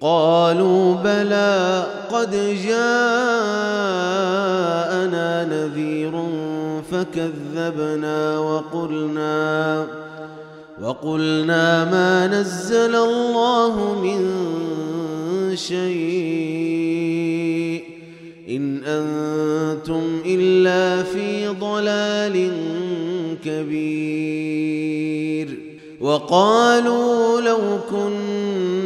قالوا بلى قد جاءنا نذير فكذبنا وقلنا وقلنا ما نزل الله من شيء إن أنتم إلا في ضلال كبير وقالوا لو كنا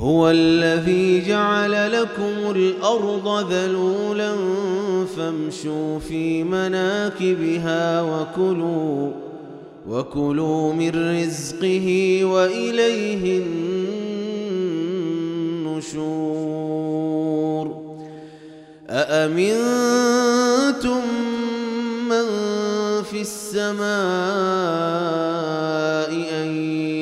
هو الذي جعل لكم الأرض ذلولا فامشوا في مناكبها وكلوا وكلوا من رزقه وإليه النشور. أأمنتم من في السماء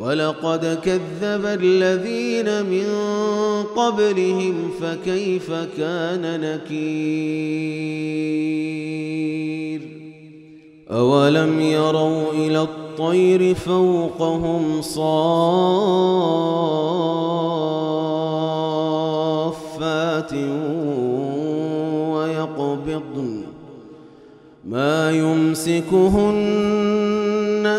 ولقد كذب الذين من قبلهم فكيف كان نكير؟ أولم يروا إلى الطير فوقهم صافات ويقبضن ما يمسكهن